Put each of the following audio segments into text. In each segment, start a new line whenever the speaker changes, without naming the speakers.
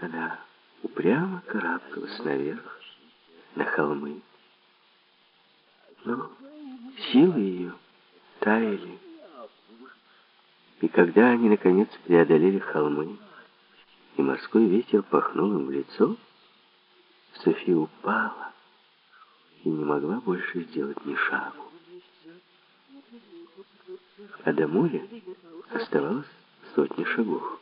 Она упрямо карабкалась наверх, на холмы. Но силы ее таяли. И когда они, наконец, преодолели холмы, и морской ветер пахнул им в лицо, София упала и не могла больше сделать ни шагу. А до моря оставалось сотни шагов.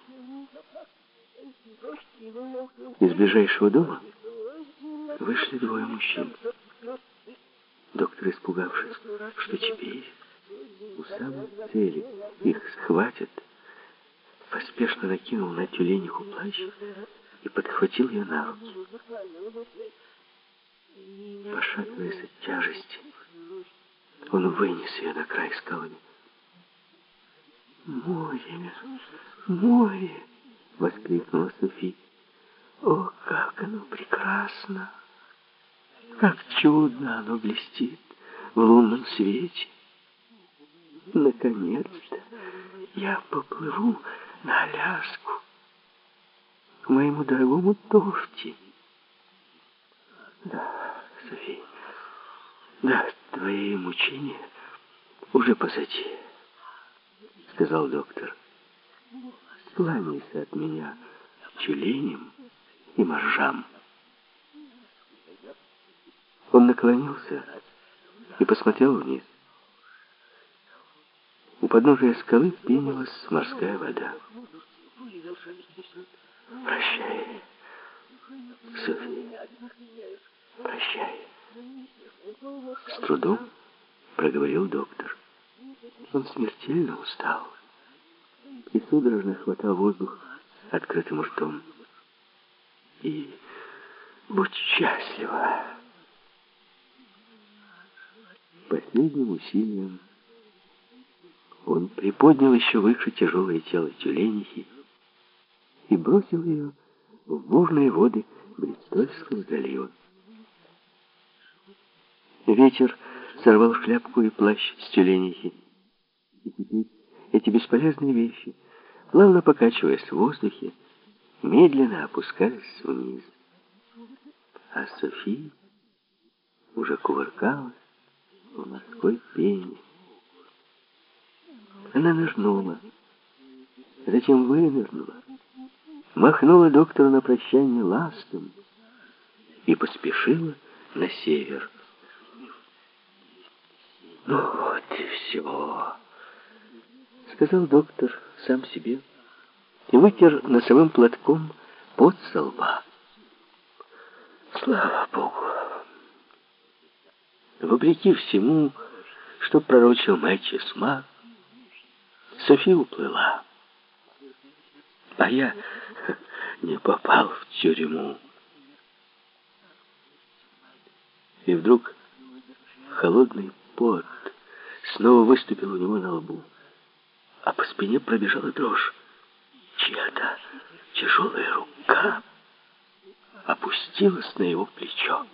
Из ближайшего дома вышли двое мужчин. Доктор, испугавшись, что теперь у самой цели их схватят, поспешно накинул на тюлениху плащ и подхватил ее на руки. Пошатываясь от тяжести, он вынес ее на край скалы. «Море! Море!» — воскликнула Софи. «О, как оно прекрасно! Как чудно оно блестит в лунном свете! Наконец-то я поплыву на Аляску к моему дорогому Тофти. Да, Софи, да, твои мучения уже позади, сказал доктор. Кланяйся от меня тюленям и моржам. Он наклонился и посмотрел вниз. У подножия скалы пенилась морская вода. Прощай, София, прощай. С трудом проговорил доктор. Он смертельно устал и судорожно хватал воздух открытым ртом. И будь счастлива. Последним усилием он приподнял еще выше тяжелое тело тюленихи и бросил ее в бурные воды Бристольского залива. Ветер сорвал шляпку и плащ с тюленихи. И теперь эти бесполезные вещи, плавно покачиваясь в воздухе, медленно опускались вниз. А София уже кувыркалась в морской пене. Она нырнула, затем вынырнула, махнула доктору на прощание ластом и поспешила на север. «Ну вот и все», — сказал доктор сам себе и вытер носовым платком под со. Слава Богу! Вопреки всему, что пророчил Мэтью Смак, София уплыла. А я не попал в тюрьму. И вдруг холодный пот снова выступил у него на лбу, а по спине пробежала дрожь. Чья-то тяжелая рука опустилась на его плечо.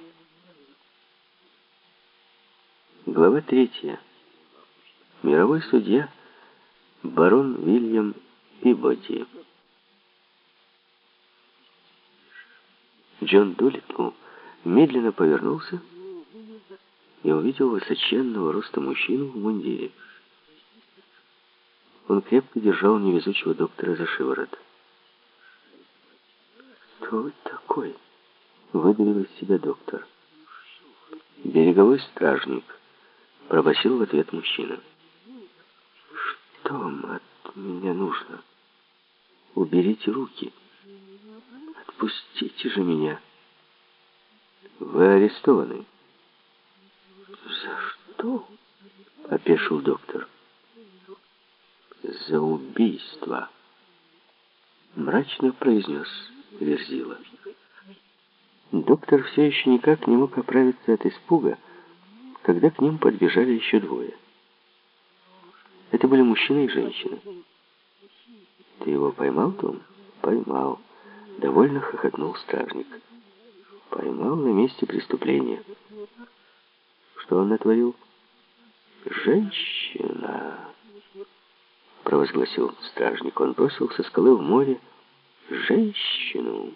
Глава третья. Мировой судья барон Вильям Пибоди. Джон Дулитл медленно повернулся и увидел высоченного роста мужчину в мундире. Он крепко держал невезучего доктора за шиворот. «Кто вы такой?» — выдавил из себя доктор. «Береговой стражник», — пробасил в ответ мужчина. «Что вам от меня нужно? Уберите руки. Отпустите же меня. Вы арестованы». «За что?» — опешил доктор за убийство», — мрачно произнес Верзила. Доктор все еще никак не мог оправиться от испуга, когда к ним подбежали еще двое. Это были мужчина и женщина. «Ты его поймал, Том?» «Поймал», — довольно хохотнул стражник. «Поймал на месте преступления». «Что он натворил?» «Женщина» провозгласил стражник. Он бросил со скалы в море женщину.